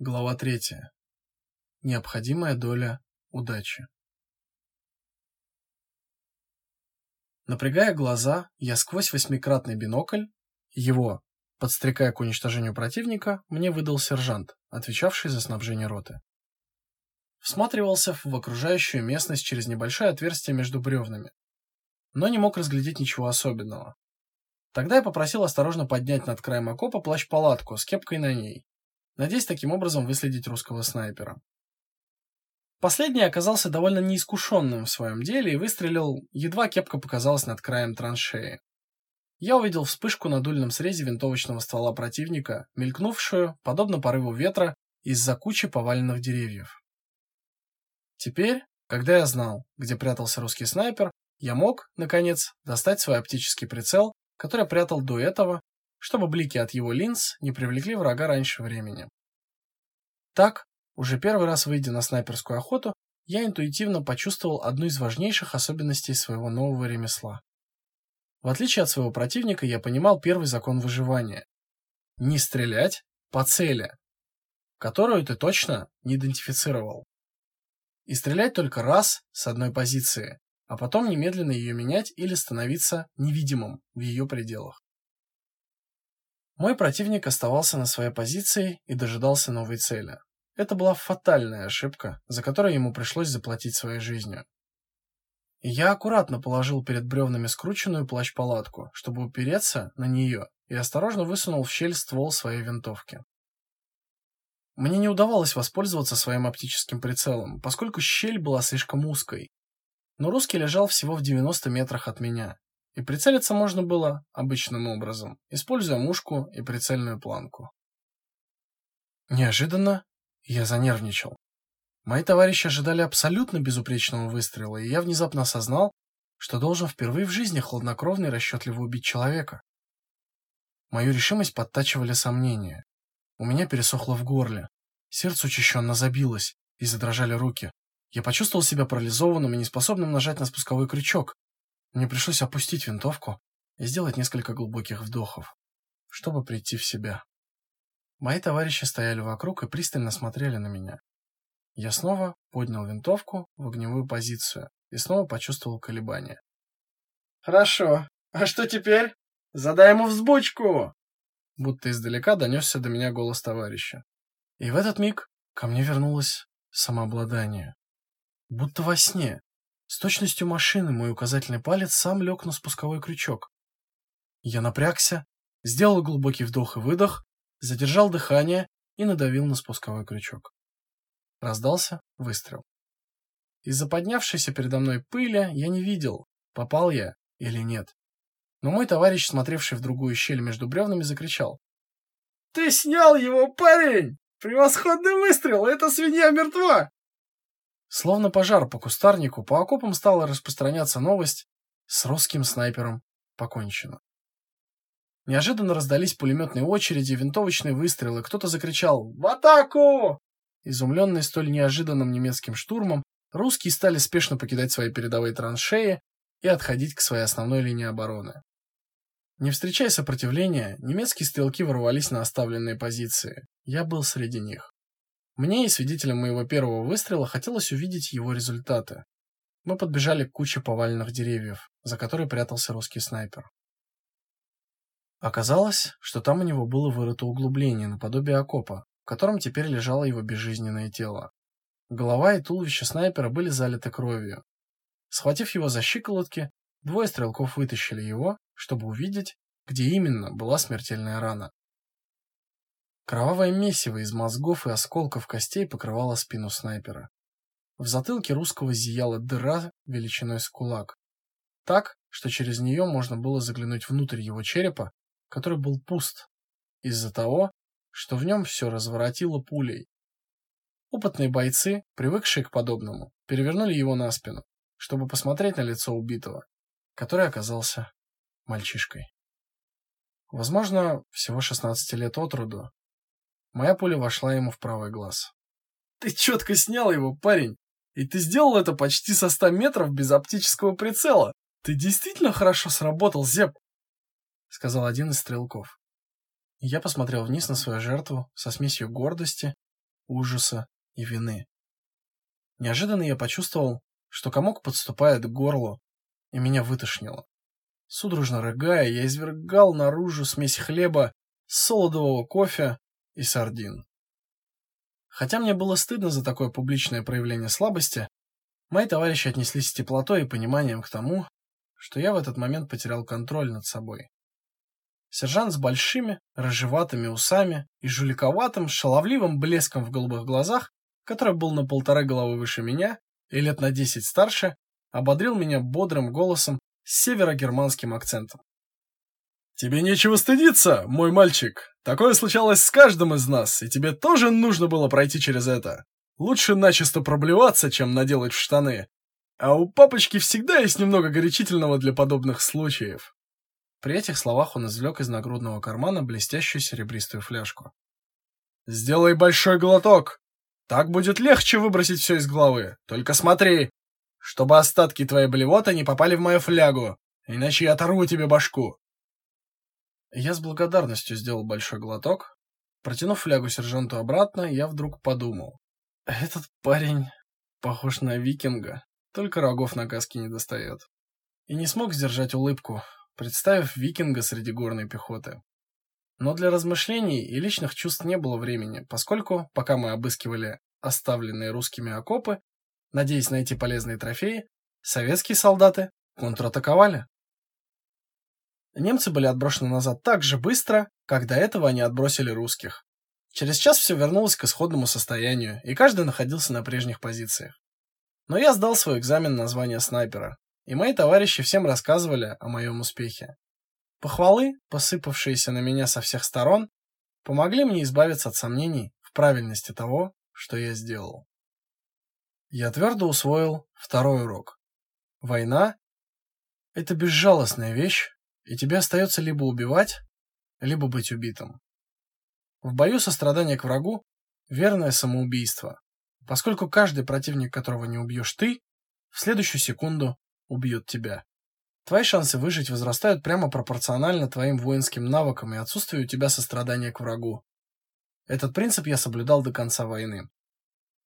Глава третья. Необходимая доля удачи. Напрягая глаза, я сквозь восьмикратный бинокль, его, подстрекая к уничтожению противника, мне выдал сержант, отвечавший за снабжение роты. Всматривался в окружающую местность через небольшое отверстие между бревнами, но не мог разглядеть ничего особенного. Тогда я попросил осторожно поднять над краем окопа плащ-палатку с кепкой на ней надеясь таким образом выследить русского снайпера. Последний оказался довольно неискушенным в своем деле и выстрелил, едва кепка показалась над краем траншеи. Я увидел вспышку на дульном срезе винтовочного ствола противника, мелькнувшую, подобно порыву ветра, из-за кучи поваленных деревьев. Теперь, когда я знал, где прятался русский снайпер, я мог, наконец, достать свой оптический прицел, который прятал до этого чтобы блики от его линз не привлекли врага раньше времени. Так, уже первый раз выйдя на снайперскую охоту, я интуитивно почувствовал одну из важнейших особенностей своего нового ремесла. В отличие от своего противника, я понимал первый закон выживания. Не стрелять по цели, которую ты точно не идентифицировал. И стрелять только раз с одной позиции, а потом немедленно ее менять или становиться невидимым в ее пределах. Мой противник оставался на своей позиции и дожидался новой цели. Это была фатальная ошибка, за которую ему пришлось заплатить своей жизнью. я аккуратно положил перед бревнами скрученную плащ-палатку, чтобы упереться на нее, и осторожно высунул в щель ствол своей винтовки. Мне не удавалось воспользоваться своим оптическим прицелом, поскольку щель была слишком узкой. Но русский лежал всего в 90 метрах от меня, и прицелиться можно было обычным образом, используя мушку и прицельную планку. Неожиданно я занервничал. Мои товарищи ожидали абсолютно безупречного выстрела, и я внезапно осознал, что должен впервые в жизни хладнокровно и расчетливо убить человека. Мою решимость подтачивали сомнения. У меня пересохло в горле, сердце учащенно забилось и задрожали руки. Я почувствовал себя парализованным и неспособным нажать на спусковой крючок, мне пришлось опустить винтовку и сделать несколько глубоких вдохов, чтобы прийти в себя. Мои товарищи стояли вокруг и пристально смотрели на меня. Я снова поднял винтовку в огневую позицию и снова почувствовал колебания. Хорошо. А что теперь? Задай ему взбучку. Будто издалека донесся до меня голос товарища. И в этот миг ко мне вернулось самообладание. Будто во сне с точностью машины мой указательный палец сам лег на спусковой крючок. Я напрягся, сделал глубокий вдох и выдох, задержал дыхание и надавил на спусковой крючок. Раздался выстрел. Из-за поднявшейся передо мной пыли я не видел, попал я или нет. Но мой товарищ, смотревший в другую щель между бревнами, закричал. «Ты снял его, парень! Превосходный выстрел! Эта свинья мертва!» Словно пожар по кустарнику, по окопам стала распространяться новость с русским снайпером покончено. Неожиданно раздались пулеметные очереди, винтовочные выстрелы, кто-то закричал «В атаку!». Изумленные столь неожиданным немецким штурмом, русские стали спешно покидать свои передовые траншеи и отходить к своей основной линии обороны. Не встречая сопротивления, немецкие стрелки ворвались на оставленные позиции. Я был среди них. Мне и свидетелям моего первого выстрела хотелось увидеть его результаты. Мы подбежали к куче поваленных деревьев, за которой прятался русский снайпер. Оказалось, что там у него было вырыто углубление наподобие окопа, в котором теперь лежало его безжизненное тело. Голова и туловище снайпера были залиты кровью. Схватив его за щиколотки, двое стрелков вытащили его, чтобы увидеть, где именно была смертельная рана. Кровавое месиво из мозгов и осколков костей покрывало спину снайпера. В затылке русского зияла дыра величиной с кулак, так, что через нее можно было заглянуть внутрь его черепа, который был пуст из-за того, что в нем все разворотило пулей. Опытные бойцы, привыкшие к подобному, перевернули его на спину, чтобы посмотреть на лицо убитого, который оказался мальчишкой. Возможно, всего 16 лет от роду, Моя пуля вошла ему в правый глаз. Ты четко снял его, парень. И ты сделал это почти со ста метров без оптического прицела. Ты действительно хорошо сработал, Зеп, сказал один из стрелков. Я посмотрел вниз на свою жертву со смесью гордости ужаса и вины. Неожиданно я почувствовал, что комок подступает к горлу, и меня вытошнило. Судорожно рыгая, я извергал наружу смесь хлеба, солодового кофе и сардин. Хотя мне было стыдно за такое публичное проявление слабости, мои товарищи отнеслись с теплотой и пониманием к тому, что я в этот момент потерял контроль над собой. Сержант с большими, рыжеватыми усами и жуликоватым, шаловливым блеском в голубых глазах, который был на полтора головы выше меня и лет на десять старше, ободрил меня бодрым голосом с северогерманским акцентом. Тебе нечего стыдиться, мой мальчик. Такое случалось с каждым из нас, и тебе тоже нужно было пройти через это. Лучше начисто проблеваться, чем наделать в штаны. А у папочки всегда есть немного горячительного для подобных случаев. При этих словах он извлек из нагрудного кармана блестящую серебристую фляжку. Сделай большой глоток. Так будет легче выбросить все из головы. Только смотри, чтобы остатки твоей блевоты не попали в мою флягу, иначе я оторву тебе башку. Я с благодарностью сделал большой глоток. Протянув флягу сержанту обратно, я вдруг подумал. Этот парень похож на викинга, только рогов на каске не достает. И не смог сдержать улыбку, представив викинга среди горной пехоты. Но для размышлений и личных чувств не было времени, поскольку, пока мы обыскивали оставленные русскими окопы, надеясь найти полезные трофеи, советские солдаты контратаковали. Немцы были отброшены назад так же быстро, как до этого они отбросили русских. Через час все вернулось к исходному состоянию, и каждый находился на прежних позициях. Но я сдал свой экзамен на звание снайпера, и мои товарищи всем рассказывали о моем успехе. Похвалы, посыпавшиеся на меня со всех сторон, помогли мне избавиться от сомнений в правильности того, что я сделал. Я твердо усвоил второй урок. Война – это безжалостная вещь, и тебе остается либо убивать, либо быть убитым. В бою сострадание к врагу – верное самоубийство, поскольку каждый противник, которого не убьешь ты, в следующую секунду убьет тебя. Твои шансы выжить возрастают прямо пропорционально твоим воинским навыкам и отсутствию у тебя сострадания к врагу. Этот принцип я соблюдал до конца войны.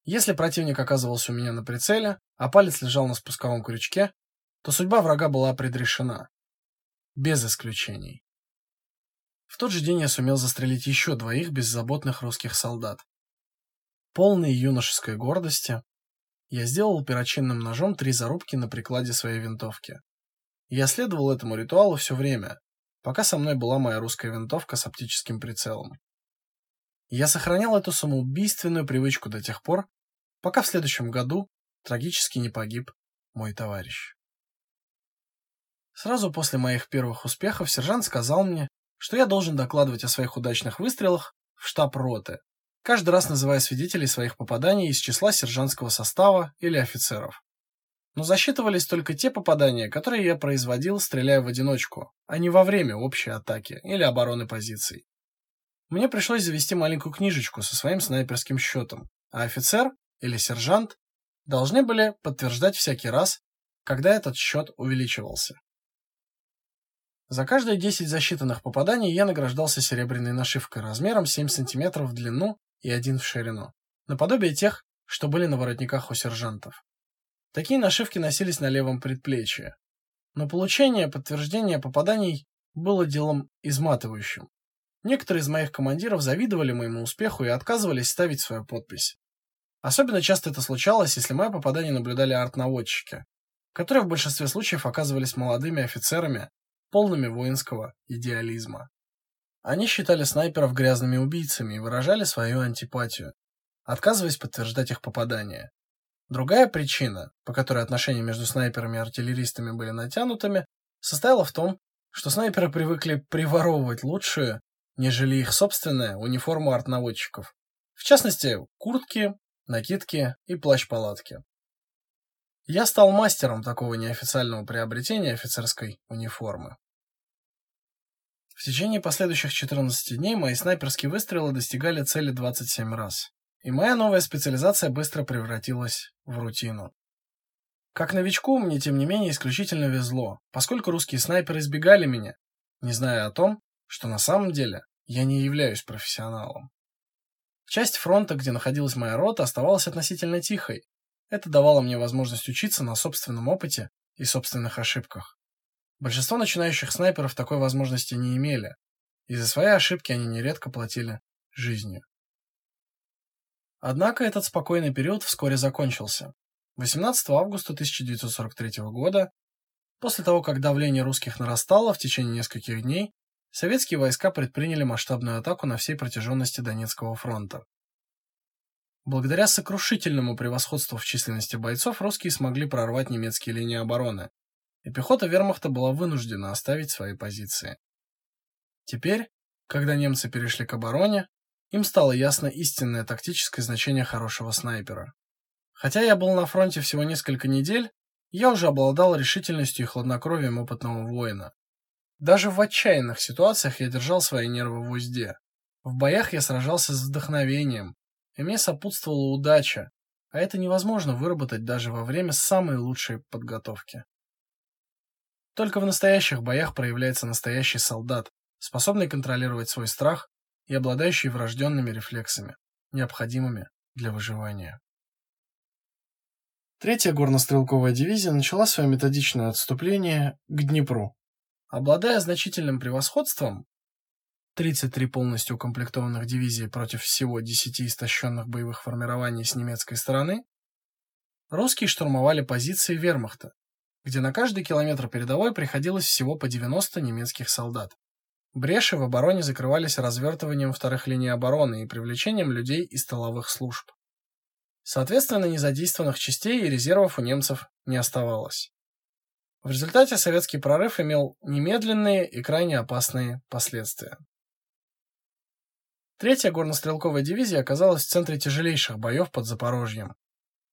Если противник оказывался у меня на прицеле, а палец лежал на спусковом крючке, то судьба врага была предрешена без исключений. В тот же день я сумел застрелить еще двоих беззаботных русских солдат. Полный юношеской гордости, я сделал перочинным ножом три зарубки на прикладе своей винтовки. Я следовал этому ритуалу все время, пока со мной была моя русская винтовка с оптическим прицелом. Я сохранял эту самоубийственную привычку до тех пор, пока в следующем году трагически не погиб мой товарищ. Сразу после моих первых успехов сержант сказал мне, что я должен докладывать о своих удачных выстрелах в штаб роты, каждый раз называя свидетелей своих попаданий из числа сержантского состава или офицеров. Но засчитывались только те попадания, которые я производил, стреляя в одиночку, а не во время общей атаки или обороны позиций. Мне пришлось завести маленькую книжечку со своим снайперским счетом, а офицер или сержант должны были подтверждать всякий раз, когда этот счет увеличивался. За каждые 10 засчитанных попаданий я награждался серебряной нашивкой размером 7 см в длину и 1 в ширину, наподобие тех, что были на воротниках у сержантов. Такие нашивки носились на левом предплечье. Но получение подтверждения попаданий было делом изматывающим. Некоторые из моих командиров завидовали моему успеху и отказывались ставить свою подпись. Особенно часто это случалось, если мои попадания наблюдали артнаводчики, которые в большинстве случаев оказывались молодыми офицерами, полными воинского идеализма. Они считали снайперов грязными убийцами и выражали свою антипатию, отказываясь подтверждать их попадания. Другая причина, по которой отношения между снайперами и артиллеристами были натянутыми, состояла в том, что снайперы привыкли приворовывать лучшую, нежели их собственная униформу артнаводчиков. В частности, куртки, накидки и плащ-палатки. Я стал мастером такого неофициального приобретения офицерской униформы. В течение последующих 14 дней мои снайперские выстрелы достигали цели 27 раз, и моя новая специализация быстро превратилась в рутину. Как новичку мне тем не менее исключительно везло, поскольку русские снайперы избегали меня, не зная о том, что на самом деле я не являюсь профессионалом. Часть фронта, где находилась моя рота, оставалась относительно тихой. Это давало мне возможность учиться на собственном опыте и собственных ошибках. Большинство начинающих снайперов такой возможности не имели, и за свои ошибки они нередко платили жизнью. Однако этот спокойный период вскоре закончился. 18 августа 1943 года, после того, как давление русских нарастало в течение нескольких дней, советские войска предприняли масштабную атаку на всей протяженности Донецкого фронта. Благодаря сокрушительному превосходству в численности бойцов русские смогли прорвать немецкие линии обороны, и пехота Вермахта была вынуждена оставить свои позиции. Теперь, когда немцы перешли к обороне, им стало ясно истинное тактическое значение хорошего снайпера. Хотя я был на фронте всего несколько недель, я уже обладал решительностью и хладнокровием опытного воина. Даже в отчаянных ситуациях я держал свои нервы в узде. В боях я сражался с вдохновением, и мне сопутствовала удача, а это невозможно выработать даже во время самой лучшей подготовки. Только в настоящих боях проявляется настоящий солдат, способный контролировать свой страх и обладающий врожденными рефлексами, необходимыми для выживания. Третья горнострелковая дивизия начала свое методичное отступление к Днепру. Обладая значительным превосходством, 33 полностью укомплектованных дивизий против всего 10 истощенных боевых формирований с немецкой стороны, русские штурмовали позиции вермахта, где на каждый километр передовой приходилось всего по 90 немецких солдат. Бреши в обороне закрывались развертыванием вторых линий обороны и привлечением людей из тыловых служб. Соответственно, незадействованных частей и резервов у немцев не оставалось. В результате советский прорыв имел немедленные и крайне опасные последствия. Третья горнострелковая дивизия оказалась в центре тяжелейших боев под Запорожьем,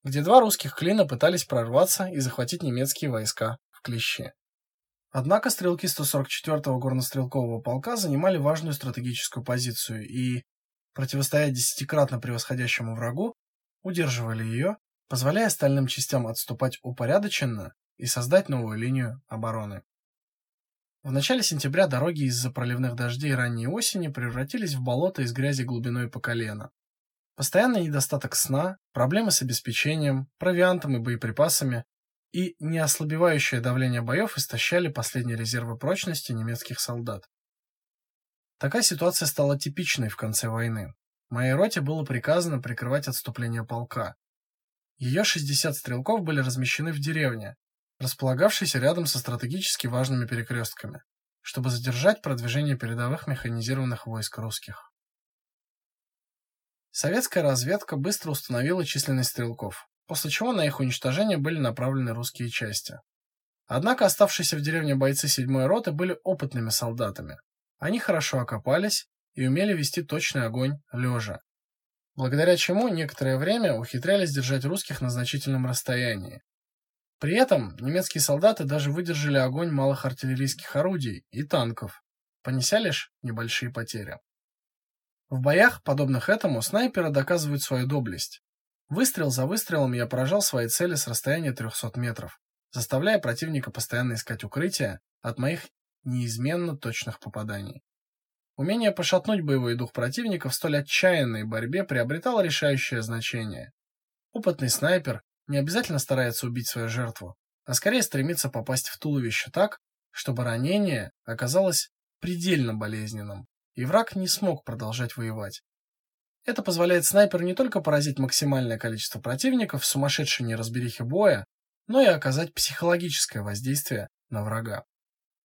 где два русских клина пытались прорваться и захватить немецкие войска в Клещи. Однако стрелки 144-го горнострелкового полка занимали важную стратегическую позицию и, противостоя десятикратно превосходящему врагу, удерживали ее, позволяя остальным частям отступать упорядоченно и создать новую линию обороны. В начале сентября дороги из-за проливных дождей ранней осени превратились в болото из грязи глубиной по колено. Постоянный недостаток сна, проблемы с обеспечением, провиантом и боеприпасами и неослабевающее давление боев истощали последние резервы прочности немецких солдат. Такая ситуация стала типичной в конце войны. Моей роте было приказано прикрывать отступление полка. Ее 60 стрелков были размещены в деревне, располагавшейся рядом со стратегически важными перекрестками, чтобы задержать продвижение передовых механизированных войск русских. Советская разведка быстро установила численность стрелков, после чего на их уничтожение были направлены русские части. Однако оставшиеся в деревне бойцы 7-й роты были опытными солдатами. Они хорошо окопались и умели вести точный огонь лежа, благодаря чему некоторое время ухитрялись держать русских на значительном расстоянии. При этом немецкие солдаты даже выдержали огонь малых артиллерийских орудий и танков, понеся лишь небольшие потери. В боях, подобных этому, снайперы доказывают свою доблесть. Выстрел за выстрелом я поражал свои цели с расстояния 300 метров, заставляя противника постоянно искать укрытие от моих неизменно точных попаданий. Умение пошатнуть боевой дух противника в столь отчаянной борьбе приобретало решающее значение. Опытный снайпер не обязательно старается убить свою жертву, а скорее стремится попасть в туловище так, чтобы ранение оказалось предельно болезненным, и враг не смог продолжать воевать. Это позволяет снайперу не только поразить максимальное количество противников в сумасшедшей неразберихе боя, но и оказать психологическое воздействие на врага.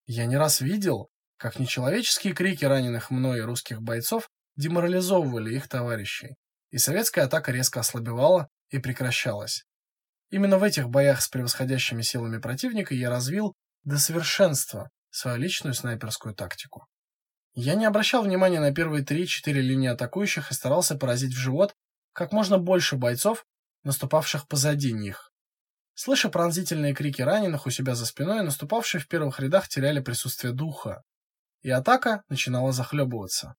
Я не раз видел, как нечеловеческие крики раненых мной русских бойцов деморализовывали их товарищей, и советская атака резко ослабевала и прекращалась. Именно в этих боях с превосходящими силами противника я развил до совершенства свою личную снайперскую тактику. Я не обращал внимания на первые 3-4 линии атакующих и старался поразить в живот как можно больше бойцов, наступавших позади них. Слыша пронзительные крики раненых у себя за спиной, наступавшие в первых рядах теряли присутствие духа, и атака начинала захлебываться.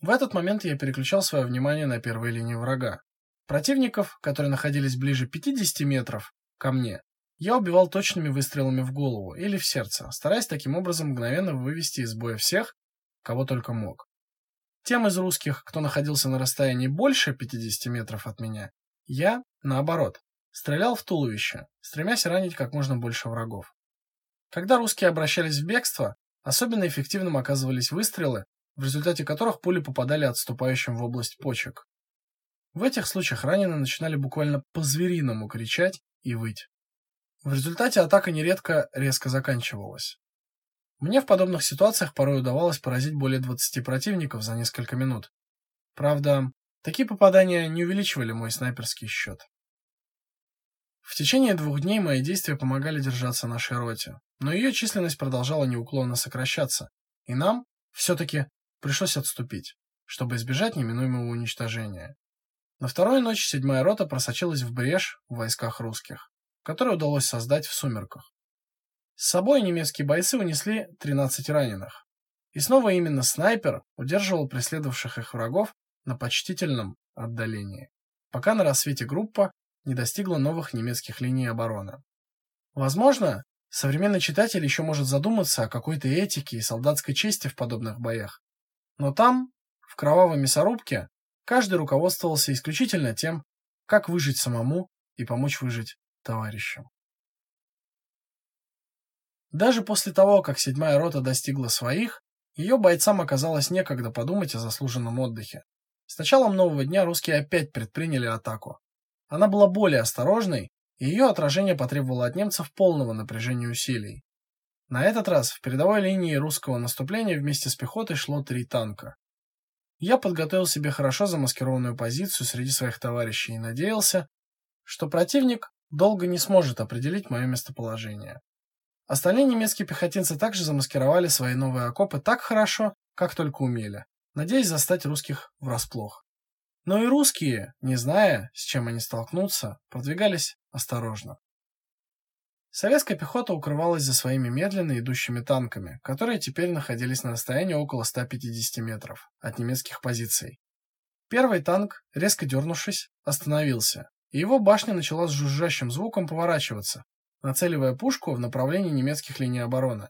В этот момент я переключал свое внимание на первые линии врага. Противников, которые находились ближе 50 метров ко мне, я убивал точными выстрелами в голову или в сердце, стараясь таким образом мгновенно вывести из боя всех, кого только мог. Тем из русских, кто находился на расстоянии больше 50 метров от меня, я, наоборот, стрелял в туловище, стремясь ранить как можно больше врагов. Когда русские обращались в бегство, особенно эффективным оказывались выстрелы, в результате которых пули попадали отступающим в область почек. В этих случаях раненые начинали буквально по-звериному кричать и выть. В результате атака нередко резко заканчивалась. Мне в подобных ситуациях порой удавалось поразить более 20 противников за несколько минут. Правда, такие попадания не увеличивали мой снайперский счет. В течение двух дней мои действия помогали держаться нашей роте, но ее численность продолжала неуклонно сокращаться, и нам все таки пришлось отступить, чтобы избежать неминуемого уничтожения. На вторую ночь седьмая рота просочилась в брешь в войсках русских который удалось создать в сумерках. С собой немецкие бойцы унесли 13 раненых. И снова именно снайпер удерживал преследовавших их врагов на почтительном отдалении, пока на рассвете группа не достигла новых немецких линий обороны. Возможно, современный читатель еще может задуматься о какой-то этике и солдатской чести в подобных боях. Но там, в кровавой мясорубке, каждый руководствовался исключительно тем, как выжить самому и помочь выжить товарищам. Даже после того, как седьмая рота достигла своих, ее бойцам оказалось некогда подумать о заслуженном отдыхе. С началом нового дня русские опять предприняли атаку. Она была более осторожной, и ее отражение потребовало от немцев полного напряжения усилий. На этот раз в передовой линии русского наступления вместе с пехотой шло три танка. Я подготовил себе хорошо замаскированную позицию среди своих товарищей и надеялся, что противник долго не сможет определить мое местоположение. Остальные немецкие пехотинцы также замаскировали свои новые окопы так хорошо, как только умели, надеясь застать русских врасплох. Но и русские, не зная, с чем они столкнутся, продвигались осторожно. Советская пехота укрывалась за своими медленно идущими танками, которые теперь находились на расстоянии около 150 метров от немецких позиций. Первый танк, резко дернувшись, остановился, и его башня начала с жужжащим звуком поворачиваться, нацеливая пушку в направлении немецких линий обороны.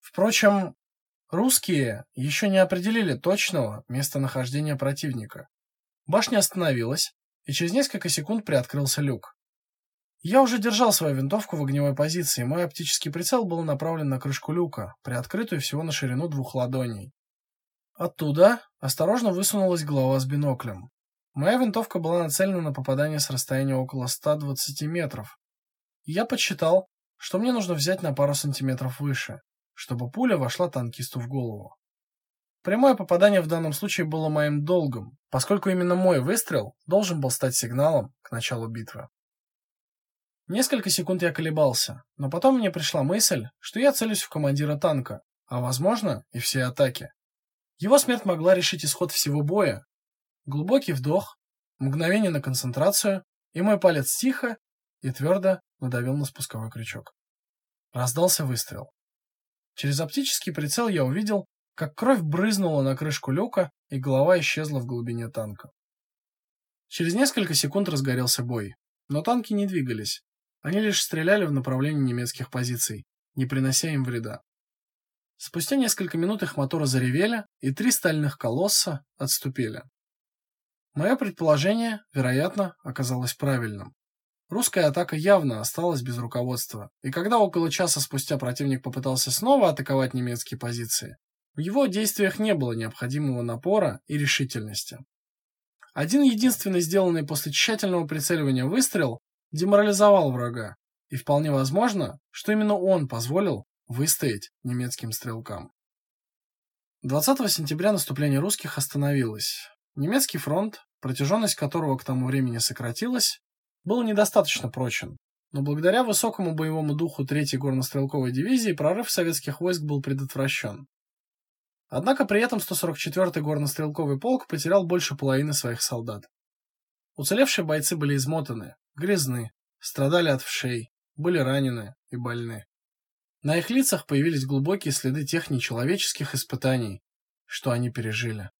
Впрочем, русские еще не определили точного местонахождения противника. Башня остановилась, и через несколько секунд приоткрылся люк. Я уже держал свою винтовку в огневой позиции, мой оптический прицел был направлен на крышку люка, приоткрытую всего на ширину двух ладоней. Оттуда осторожно высунулась голова с биноклем. Моя винтовка была нацелена на попадание с расстояния около 120 метров. Я подсчитал, что мне нужно взять на пару сантиметров выше, чтобы пуля вошла танкисту в голову. Прямое попадание в данном случае было моим долгом, поскольку именно мой выстрел должен был стать сигналом к началу битвы. Несколько секунд я колебался, но потом мне пришла мысль, что я целюсь в командира танка, а возможно, и всей атаки. Его смерть могла решить исход всего боя, Глубокий вдох, мгновение на концентрацию, и мой палец тихо и твердо надавил на спусковой крючок. Раздался выстрел. Через оптический прицел я увидел, как кровь брызнула на крышку люка, и голова исчезла в глубине танка. Через несколько секунд разгорелся бой, но танки не двигались. Они лишь стреляли в направлении немецких позиций, не принося им вреда. Спустя несколько минут их моторы заревели, и три стальных колосса отступили. Мое предположение, вероятно, оказалось правильным. Русская атака явно осталась без руководства, и когда около часа спустя противник попытался снова атаковать немецкие позиции, в его действиях не было необходимого напора и решительности. Один единственный сделанный после тщательного прицеливания выстрел деморализовал врага, и вполне возможно, что именно он позволил выстоять немецким стрелкам. 20 сентября наступление русских остановилось. Немецкий фронт, протяженность которого к тому времени сократилась, был недостаточно прочен, но благодаря высокому боевому духу 3-й горнострелковой дивизии прорыв советских войск был предотвращен. Однако при этом 144-й горнострелковый полк потерял больше половины своих солдат. Уцелевшие бойцы были измотаны, грязны, страдали от вшей, были ранены и больны. На их лицах появились глубокие следы тех нечеловеческих испытаний, что они пережили.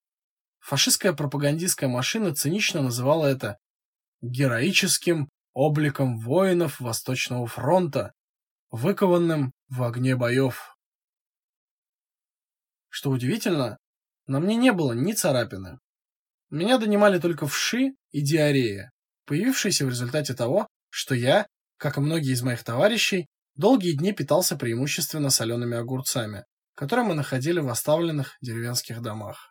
Фашистская пропагандистская машина цинично называла это героическим обликом воинов Восточного фронта, выкованным в огне боев. Что удивительно, На мне не было ни царапины. Меня донимали только вши и диарея, появившиеся в результате того, что я, как и многие из моих товарищей, долгие дни питался преимущественно солеными огурцами, которые мы находили в оставленных деревенских домах.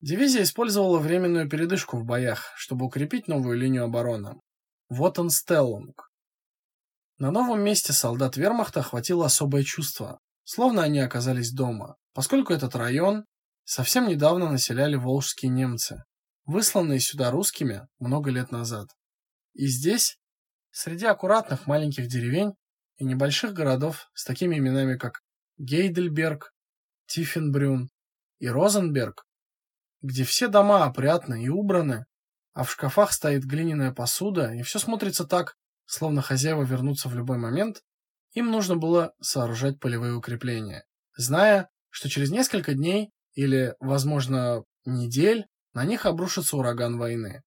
Дивизия использовала временную передышку в боях, чтобы укрепить новую линию обороны. Вот он Стеллунг. На новом месте солдат Вермахта охватило особое чувство, словно они оказались дома, поскольку этот район совсем недавно населяли волжские немцы, высланные сюда русскими много лет назад. И здесь, среди аккуратных маленьких деревень и небольших городов с такими именами, как Гейдельберг, Тиффенбрюн и Розенберг, где все дома опрятны и убраны, а в шкафах стоит глиняная посуда, и все смотрится так, словно хозяева вернутся в любой момент, им нужно было сооружать полевые укрепления, зная, что через несколько дней или, возможно, недель на них обрушится ураган войны.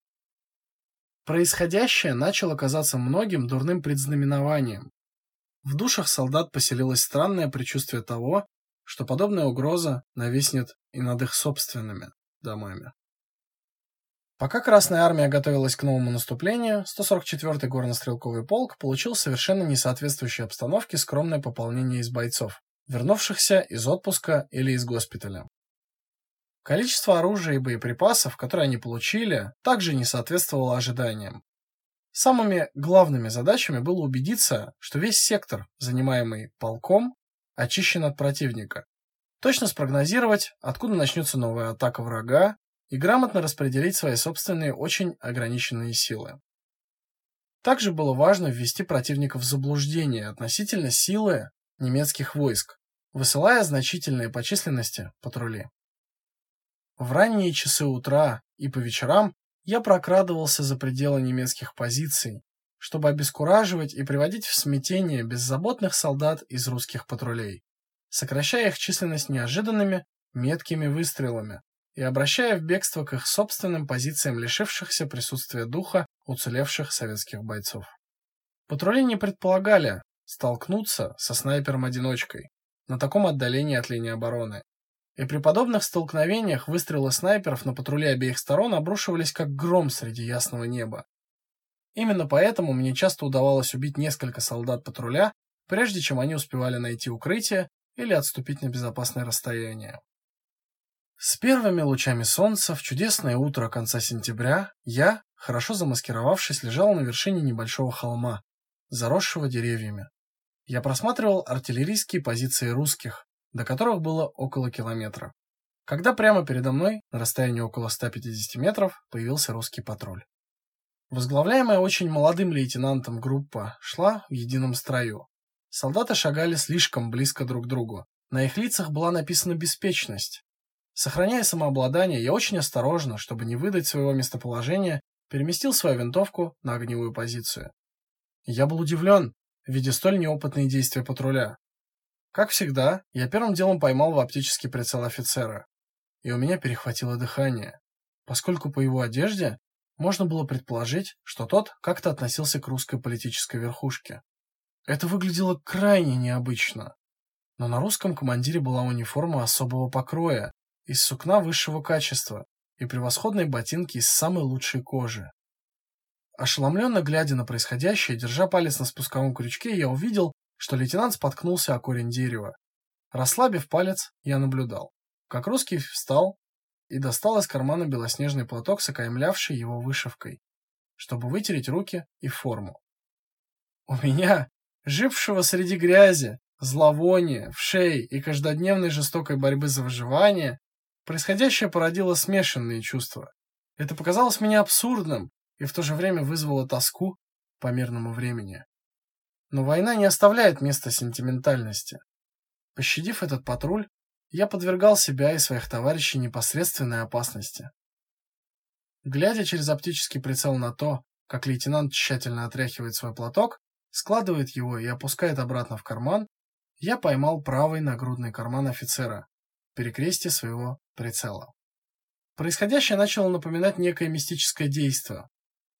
Происходящее начало казаться многим дурным предзнаменованием. В душах солдат поселилось странное предчувствие того, что подобная угроза нависнет и над их собственными домами. Пока Красная армия готовилась к новому наступлению, 144-й горно-стрелковый полк получил совершенно несоответствующей обстановке скромное пополнение из бойцов, вернувшихся из отпуска или из госпиталя. Количество оружия и боеприпасов, которые они получили, также не соответствовало ожиданиям. Самыми главными задачами было убедиться, что весь сектор, занимаемый полком, очищен от противника. Точно спрогнозировать, откуда начнется новая атака врага, и грамотно распределить свои собственные очень ограниченные силы. Также было важно ввести противника в заблуждение относительно силы немецких войск, высылая значительные по численности патрули. В ранние часы утра и по вечерам я прокрадывался за пределы немецких позиций, чтобы обескураживать и приводить в смятение беззаботных солдат из русских патрулей, сокращая их численность неожиданными, меткими выстрелами и обращая в бегство к их собственным позициям лишившихся присутствия духа уцелевших советских бойцов. Патрули не предполагали столкнуться со снайпером-одиночкой на таком отдалении от линии обороны, и при подобных столкновениях выстрелы снайперов на патрули обеих сторон обрушивались как гром среди ясного неба. Именно поэтому мне часто удавалось убить несколько солдат патруля, прежде чем они успевали найти укрытие или отступить на безопасное расстояние. С первыми лучами солнца в чудесное утро конца сентября я, хорошо замаскировавшись, лежал на вершине небольшого холма, заросшего деревьями. Я просматривал артиллерийские позиции русских, до которых было около километра. Когда прямо передо мной, на расстоянии около 150 метров, появился русский патруль. Возглавляемая очень молодым лейтенантом группа шла в едином строю. Солдаты шагали слишком близко друг к другу. На их лицах была написана беспечность. Сохраняя самообладание, я очень осторожно, чтобы не выдать своего местоположения, переместил свою винтовку на огневую позицию. Я был удивлен, видя столь неопытные действия патруля. Как всегда, я первым делом поймал в оптический прицел офицера, и у меня перехватило дыхание, поскольку по его одежде можно было предположить, что тот как-то относился к русской политической верхушке. Это выглядело крайне необычно. Но на русском командире была униформа особого покроя, из сукна высшего качества и превосходные ботинки из самой лучшей кожи. Ошеломленно глядя на происходящее, держа палец на спусковом крючке, я увидел, что лейтенант споткнулся о корень дерева. Расслабив палец, я наблюдал, как русский встал и достал из кармана белоснежный платок с окаймлявшей его вышивкой, чтобы вытереть руки и форму. У меня, жившего среди грязи, зловония, вшей и каждодневной жестокой борьбы за выживание, происходящее породило смешанные чувства. Это показалось мне абсурдным и в то же время вызвало тоску по мирному времени. Но война не оставляет места сентиментальности. Пощадив этот патруль, я подвергал себя и своих товарищей непосредственной опасности. Глядя через оптический прицел на то, как лейтенант тщательно отряхивает свой платок, складывает его и опускает обратно в карман, я поймал правый нагрудный карман офицера перекрестие своего прицела. Происходящее начало напоминать некое мистическое действо.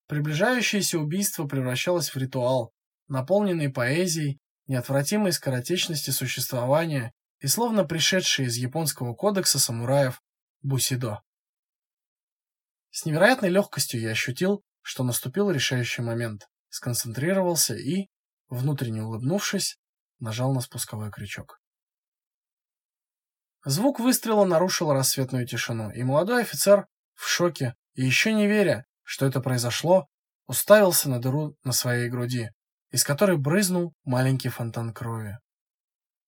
Приближающееся убийство превращалось в ритуал, наполненный поэзией, неотвратимой скоротечности существования и словно пришедшие из японского кодекса самураев бусидо. С невероятной легкостью я ощутил, что наступил решающий момент, сконцентрировался и, внутренне улыбнувшись, нажал на спусковой крючок. Звук выстрела нарушил рассветную тишину, и молодой офицер в шоке и еще не веря, что это произошло, уставился на дыру на своей груди, из которой брызнул маленький фонтан крови.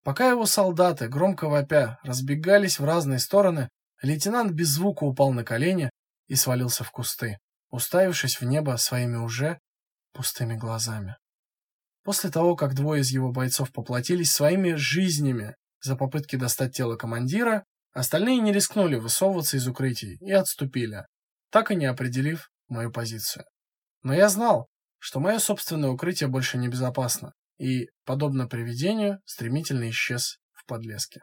Пока его солдаты, громко вопя, разбегались в разные стороны, лейтенант без звука упал на колени и свалился в кусты, уставившись в небо своими уже пустыми глазами. После того, как двое из его бойцов поплатились своими жизнями за попытки достать тело командира, остальные не рискнули высовываться из укрытий и отступили, так и не определив мою позицию. Но я знал, что мое собственное укрытие больше не безопасно, и, подобно привидению, стремительно исчез в подлеске.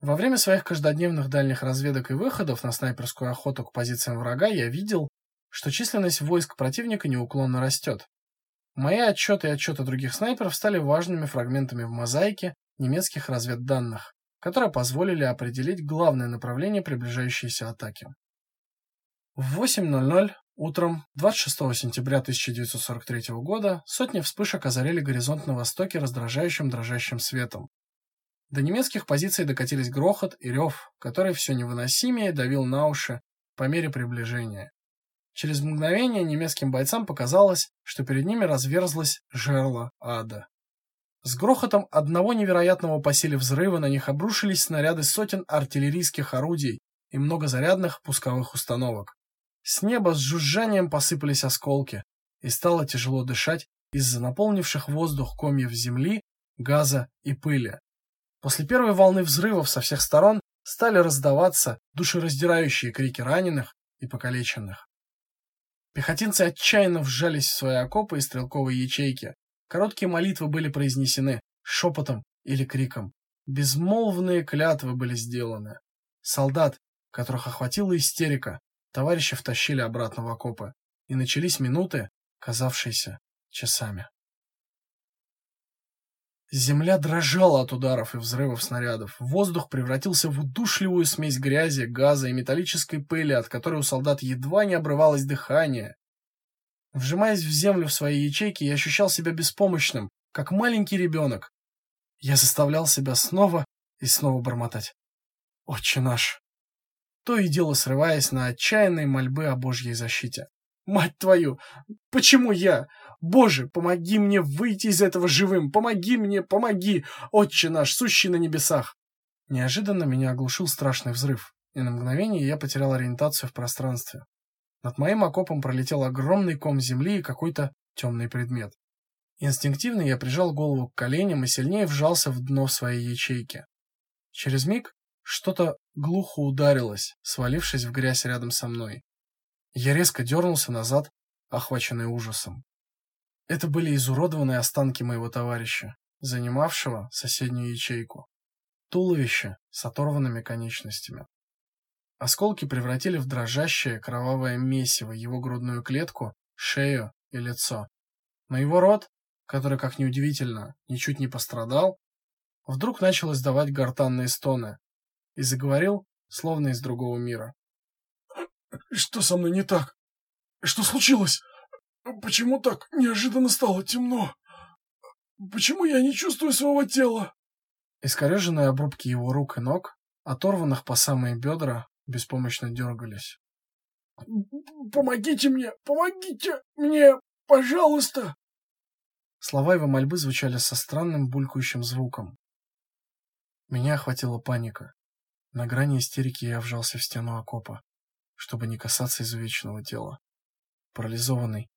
Во время своих каждодневных дальних разведок и выходов на снайперскую охоту к позициям врага я видел, что численность войск противника неуклонно растет. Мои отчеты и отчеты других снайперов стали важными фрагментами в мозаике немецких разведданных, которые позволили определить главное направление приближающейся атаки. В 8.00 утром 26 сентября 1943 года сотни вспышек озарили горизонт на востоке раздражающим дрожащим светом. До немецких позиций докатились грохот и рев, который все невыносимее давил на уши по мере приближения. Через мгновение немецким бойцам показалось, что перед ними разверзлось жерло ада. С грохотом одного невероятного по силе взрыва на них обрушились снаряды сотен артиллерийских орудий и многозарядных пусковых установок. С неба с жужжанием посыпались осколки, и стало тяжело дышать из-за наполнивших воздух комьев земли, газа и пыли. После первой волны взрывов со всех сторон стали раздаваться душераздирающие крики раненых и покалеченных. Пехотинцы отчаянно вжались в свои окопы и стрелковые ячейки. Короткие молитвы были произнесены шепотом или криком. Безмолвные клятвы были сделаны. Солдат, которых охватила истерика, товарищи втащили обратно в окопы, и начались минуты, казавшиеся часами. Земля дрожала от ударов и взрывов снарядов. Воздух превратился в удушливую смесь грязи, газа и металлической пыли, от которой у солдат едва не обрывалось дыхание. Вжимаясь в землю в свои ячейки, я ощущал себя беспомощным, как маленький ребенок. Я заставлял себя снова и снова бормотать. «Отче наш!» То и дело срываясь на отчаянные мольбы о Божьей защите. «Мать твою! Почему я? Боже, помоги мне выйти из этого живым! Помоги мне, помоги! Отче наш, сущий на небесах!» Неожиданно меня оглушил страшный взрыв, и на мгновение я потерял ориентацию в пространстве. Над моим окопом пролетел огромный ком земли и какой-то темный предмет. Инстинктивно я прижал голову к коленям и сильнее вжался в дно своей ячейки. Через миг что-то глухо ударилось, свалившись в грязь рядом со мной. Я резко дернулся назад, охваченный ужасом. Это были изуродованные останки моего товарища, занимавшего соседнюю ячейку. Туловище с оторванными конечностями. Осколки превратили в дрожащее кровавое месиво его грудную клетку, шею и лицо. Но его рот, который, как ни удивительно, ничуть не пострадал, вдруг начал издавать гортанные стоны и заговорил, словно из другого мира. «Что со мной не так? Что случилось?» Почему так неожиданно стало темно? Почему я не чувствую своего тела? Искореженные обрубки его рук и ног, оторванных по самые бедра, беспомощно дергались. «Помогите мне! Помогите мне! Пожалуйста!» Слова его мольбы звучали со странным булькающим звуком. Меня охватила паника. На грани истерики я вжался в стену окопа, чтобы не касаться изувеченного тела. Парализованный,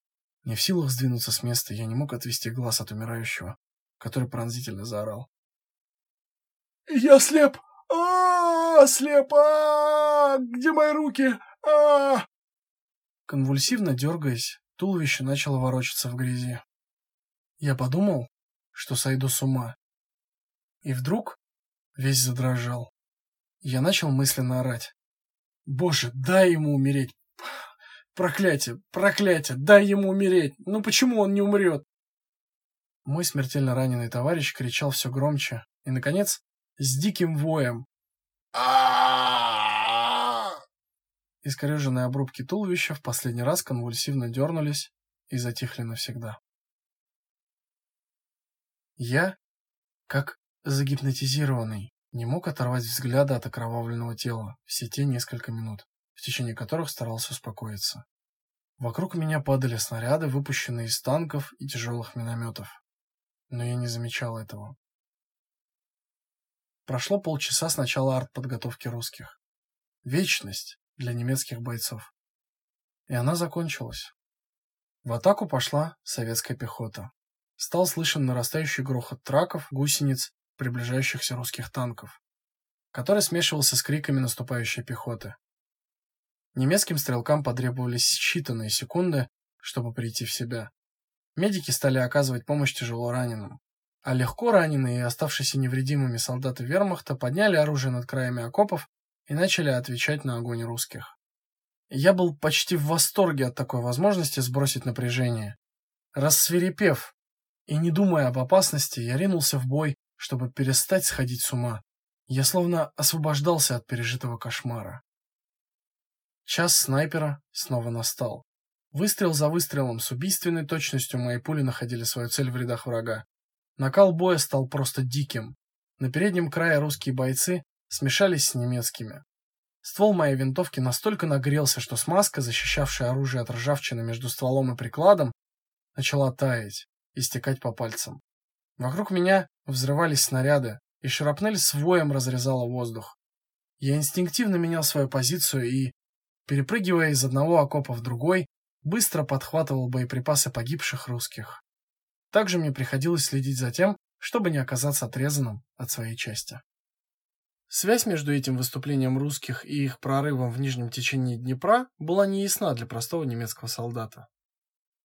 не в силах сдвинуться с места, я не мог отвести глаз от умирающего, который пронзительно заорал. «Я слеп! а, Слеп! а, Где мои руки? а Конвульсивно дергаясь, туловище начало ворочаться в грязи. Я подумал, что сойду с ума. И вдруг весь задрожал. Я начал мысленно орать. «Боже, дай ему умереть! Проклятие, проклятие, дай ему умереть. Ну почему он не умрет? Мой смертельно раненый товарищ кричал все громче, и, наконец, с диким воем. Искореженные обрубки туловища в последний раз конвульсивно дернулись и затихли навсегда. Я, как загипнотизированный, не мог оторвать взгляда от окровавленного тела все те несколько минут, в течение которых старался успокоиться. Вокруг меня падали снаряды, выпущенные из танков и тяжелых минометов. Но я не замечал этого. Прошло полчаса с начала артподготовки русских. Вечность для немецких бойцов. И она закончилась. В атаку пошла советская пехота. Стал слышен нарастающий грохот траков, гусениц, приближающихся русских танков, который смешивался с криками наступающей пехоты. Немецким стрелкам потребовались считанные секунды, чтобы прийти в себя. Медики стали оказывать помощь тяжело раненым, а легко раненые и оставшиеся невредимыми солдаты Вермахта подняли оружие над краями окопов и начали отвечать на огонь русских. Я был почти в восторге от такой возможности сбросить напряжение. Рассверепев и не думая об опасности, я ринулся в бой, чтобы перестать сходить с ума. Я словно освобождался от пережитого кошмара. Час снайпера снова настал. Выстрел за выстрелом с убийственной точностью мои пули находили свою цель в рядах врага. Накал боя стал просто диким. На переднем крае русские бойцы смешались с немецкими. Ствол моей винтовки настолько нагрелся, что смазка, защищавшая оружие от ржавчины между стволом и прикладом, начала таять и стекать по пальцам. Вокруг меня взрывались снаряды, и шрапнель с воем разрезала воздух. Я инстинктивно менял свою позицию и, перепрыгивая из одного окопа в другой, быстро подхватывал боеприпасы погибших русских. Также мне приходилось следить за тем, чтобы не оказаться отрезанным от своей части. Связь между этим выступлением русских и их прорывом в нижнем течении Днепра была неясна для простого немецкого солдата.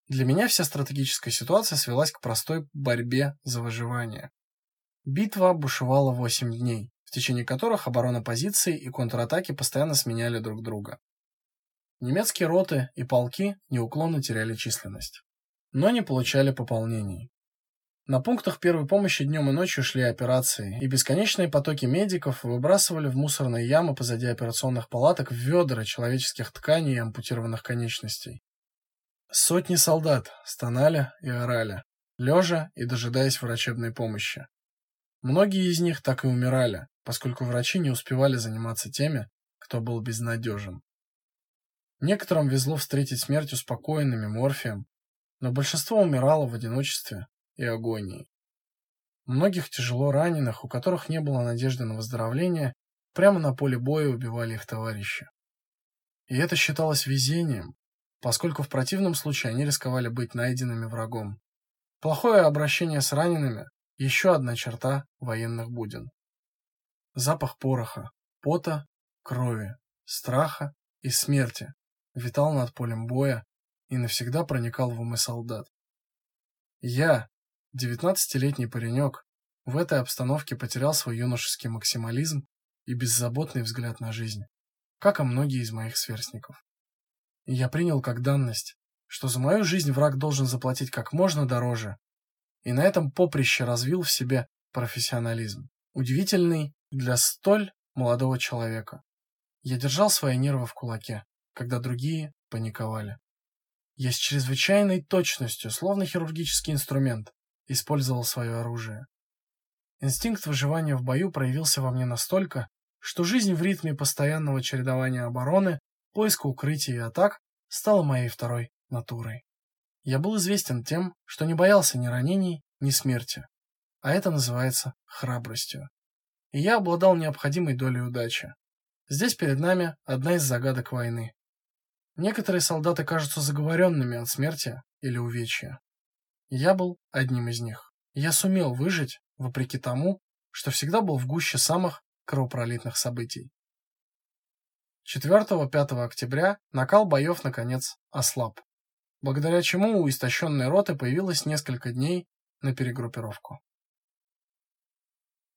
Для меня вся стратегическая ситуация свелась к простой борьбе за выживание. Битва бушевала 8 дней, в течение которых оборона позиций и контратаки постоянно сменяли друг друга. Немецкие роты и полки неуклонно теряли численность, но не получали пополнений. На пунктах первой помощи днем и ночью шли операции, и бесконечные потоки медиков выбрасывали в мусорные ямы позади операционных палаток ведра человеческих тканей и ампутированных конечностей. Сотни солдат стонали и орали, лежа и дожидаясь врачебной помощи. Многие из них так и умирали, поскольку врачи не успевали заниматься теми, кто был безнадежен. Некоторым везло встретить смерть успокоенными морфием, но большинство умирало в одиночестве и агонии. Многих тяжело раненых, у которых не было надежды на выздоровление, прямо на поле боя убивали их товарищи. И это считалось везением, поскольку в противном случае они рисковали быть найденными врагом. Плохое обращение с ранеными – еще одна черта военных буден. Запах пороха, пота, крови, страха и смерти витал над полем боя и навсегда проникал в умы солдат. Я, девятнадцатилетний паренек, в этой обстановке потерял свой юношеский максимализм и беззаботный взгляд на жизнь, как и многие из моих сверстников. И я принял как данность, что за мою жизнь враг должен заплатить как можно дороже, и на этом поприще развил в себе профессионализм, удивительный для столь молодого человека. Я держал свои нервы в кулаке, когда другие паниковали. Я с чрезвычайной точностью, словно хирургический инструмент, использовал свое оружие. Инстинкт выживания в бою проявился во мне настолько, что жизнь в ритме постоянного чередования обороны, поиска укрытий и атак стала моей второй натурой. Я был известен тем, что не боялся ни ранений, ни смерти, а это называется храбростью. И я обладал необходимой долей удачи. Здесь перед нами одна из загадок войны. Некоторые солдаты кажутся заговоренными от смерти или увечья. Я был одним из них. Я сумел выжить, вопреки тому, что всегда был в гуще самых кровопролитных событий. 4-5 октября накал боев наконец ослаб, благодаря чему у истощенной роты появилось несколько дней на перегруппировку.